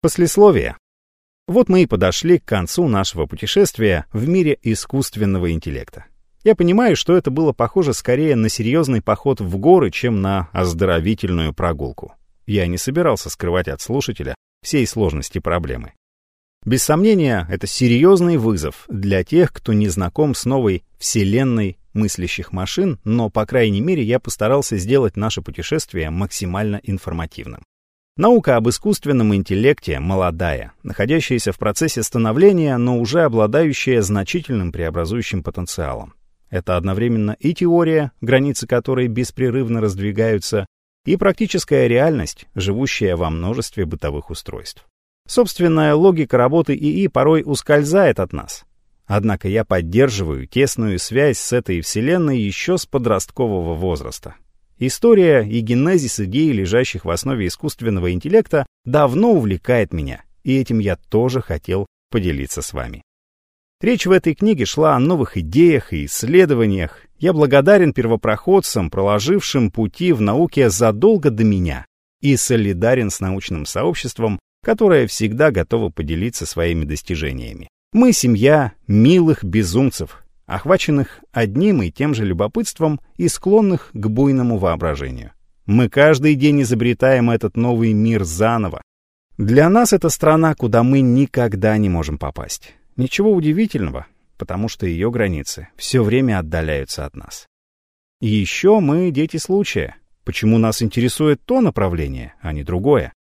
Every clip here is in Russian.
Послесловие. Вот мы и подошли к концу нашего путешествия в мире искусственного интеллекта. Я понимаю, что это было похоже скорее на серьезный поход в горы, чем на оздоровительную прогулку. Я не собирался скрывать от слушателя всей сложности проблемы. Без сомнения, это серьезный вызов для тех, кто не знаком с новой вселенной мыслящих машин, но, по крайней мере, я постарался сделать наше путешествие максимально информативным. Наука об искусственном интеллекте молодая, находящаяся в процессе становления, но уже обладающая значительным преобразующим потенциалом. Это одновременно и теория, границы которой беспрерывно раздвигаются, и практическая реальность, живущая во множестве бытовых устройств. Собственная логика работы ИИ порой ускользает от нас. Однако я поддерживаю тесную связь с этой вселенной еще с подросткового возраста. История и генезис идей, лежащих в основе искусственного интеллекта, давно увлекает меня, и этим я тоже хотел поделиться с вами. Речь в этой книге шла о новых идеях и исследованиях. Я благодарен первопроходцам, проложившим пути в науке задолго до меня, и солидарен с научным сообществом, которая всегда готова поделиться своими достижениями. Мы семья милых безумцев, охваченных одним и тем же любопытством и склонных к буйному воображению. Мы каждый день изобретаем этот новый мир заново. Для нас это страна, куда мы никогда не можем попасть. Ничего удивительного, потому что ее границы все время отдаляются от нас. И еще мы дети случая. Почему нас интересует то направление, а не другое?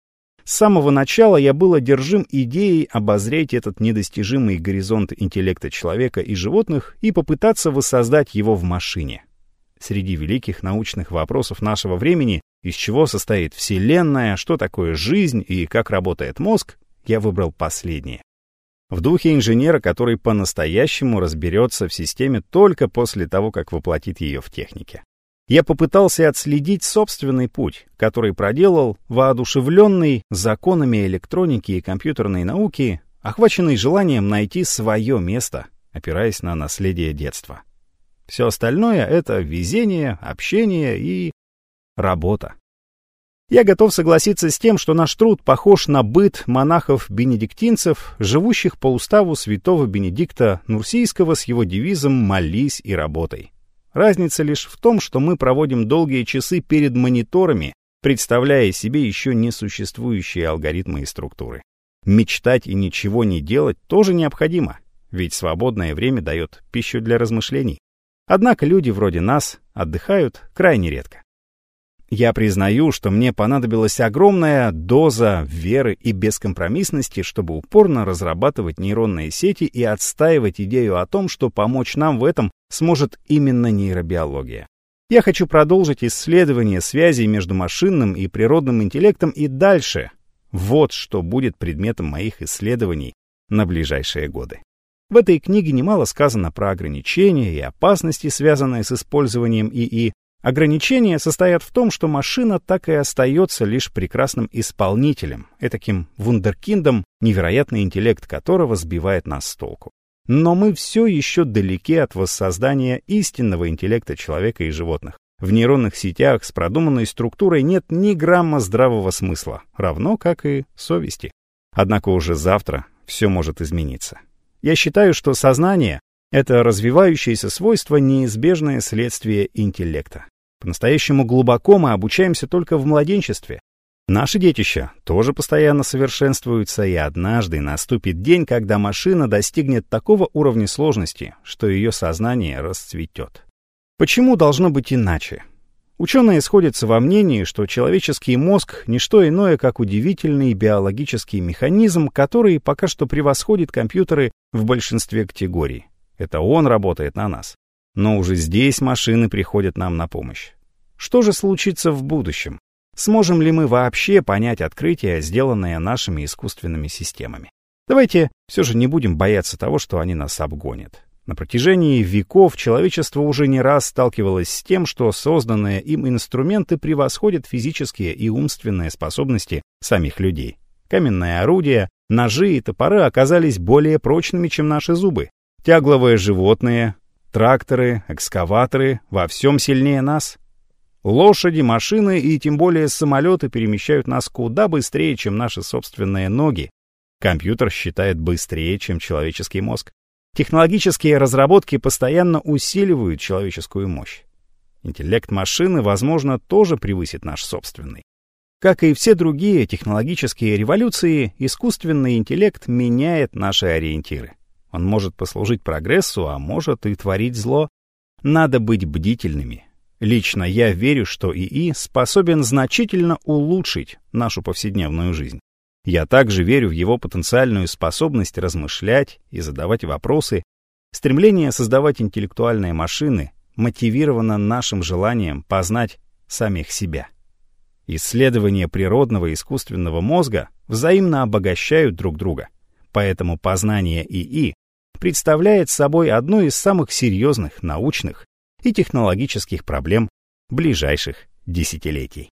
С самого начала я был одержим идеей обозреть этот недостижимый горизонт интеллекта человека и животных и попытаться воссоздать его в машине. Среди великих научных вопросов нашего времени, из чего состоит Вселенная, что такое жизнь и как работает мозг, я выбрал последнее. В духе инженера, который по-настоящему разберется в системе только после того, как воплотит ее в технике я попытался отследить собственный путь, который проделал воодушевленный законами электроники и компьютерной науки, охваченный желанием найти свое место, опираясь на наследие детства. Все остальное — это везение, общение и работа. Я готов согласиться с тем, что наш труд похож на быт монахов-бенедиктинцев, живущих по уставу святого Бенедикта Нурсийского с его девизом «молись и работай». Разница лишь в том, что мы проводим долгие часы перед мониторами, представляя себе еще не существующие алгоритмы и структуры. Мечтать и ничего не делать тоже необходимо, ведь свободное время дает пищу для размышлений. Однако люди вроде нас отдыхают крайне редко. Я признаю, что мне понадобилась огромная доза веры и бескомпромиссности, чтобы упорно разрабатывать нейронные сети и отстаивать идею о том, что помочь нам в этом сможет именно нейробиология. Я хочу продолжить исследование связей между машинным и природным интеллектом и дальше. Вот что будет предметом моих исследований на ближайшие годы. В этой книге немало сказано про ограничения и опасности, связанные с использованием ИИ, Ограничения состоят в том, что машина так и остается лишь прекрасным исполнителем, этаким вундеркиндом, невероятный интеллект которого сбивает нас с толку. Но мы все еще далеки от воссоздания истинного интеллекта человека и животных. В нейронных сетях с продуманной структурой нет ни грамма здравого смысла, равно как и совести. Однако уже завтра все может измениться. Я считаю, что сознание — это развивающееся свойство, неизбежное следствие интеллекта. По-настоящему глубоко мы обучаемся только в младенчестве. Наши детища тоже постоянно совершенствуются, и однажды наступит день, когда машина достигнет такого уровня сложности, что ее сознание расцветет. Почему должно быть иначе? Ученые сходятся во мнении, что человеческий мозг — не что иное, как удивительный биологический механизм, который пока что превосходит компьютеры в большинстве категорий. Это он работает на нас. Но уже здесь машины приходят нам на помощь. Что же случится в будущем? Сможем ли мы вообще понять открытия, сделанные нашими искусственными системами? Давайте все же не будем бояться того, что они нас обгонят. На протяжении веков человечество уже не раз сталкивалось с тем, что созданные им инструменты превосходят физические и умственные способности самих людей. Каменные орудия, ножи и топоры оказались более прочными, чем наши зубы. Тягловые животные, тракторы, экскаваторы во всем сильнее нас. Лошади, машины и тем более самолеты перемещают нас куда быстрее, чем наши собственные ноги. Компьютер считает быстрее, чем человеческий мозг. Технологические разработки постоянно усиливают человеческую мощь. Интеллект машины, возможно, тоже превысит наш собственный. Как и все другие технологические революции, искусственный интеллект меняет наши ориентиры. Он может послужить прогрессу, а может и творить зло. Надо быть бдительными. Лично я верю, что ИИ способен значительно улучшить нашу повседневную жизнь. Я также верю в его потенциальную способность размышлять и задавать вопросы. Стремление создавать интеллектуальные машины мотивировано нашим желанием познать самих себя. Исследования природного и искусственного мозга взаимно обогащают друг друга, поэтому познание ИИ представляет собой одну из самых серьезных научных и технологических проблем ближайших десятилетий.